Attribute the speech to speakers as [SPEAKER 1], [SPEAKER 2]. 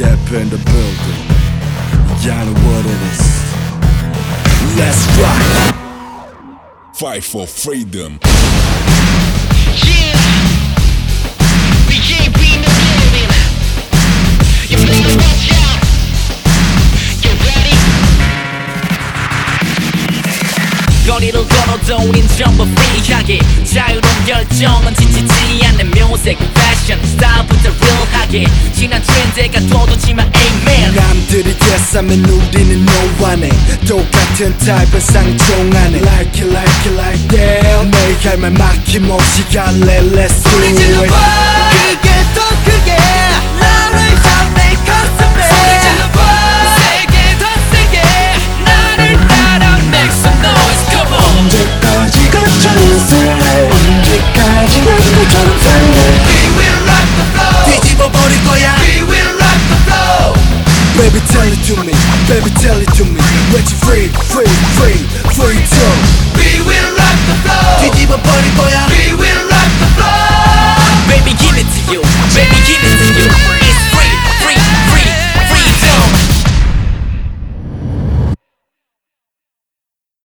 [SPEAKER 1] in the building. Y'all know what it is. Let's rock.
[SPEAKER 2] Fight for freedom.
[SPEAKER 3] Yeah, we can't be in the building. You better watch out. Get ready.
[SPEAKER 4] 거리를 걸어도 우린 전부 프리하게 자유로운 열정은 지치지 않는 뮤직 패션 스타일부터 real하게 지난 트렌드가 돋우지만 amen.
[SPEAKER 1] 남들이 예싸면 우리는 no one 똑같은 타입의 상종 안에 Like it like it like that 내가 할말 막힘없이 갈래. Let's do it Baby, tell it to me. Let you free, free, free, free to.
[SPEAKER 3] We will rock the floor.
[SPEAKER 1] 뒤집어 버릴 거야.
[SPEAKER 3] We will rock the floor.
[SPEAKER 1] Baby, give it to you. Baby, give it to you.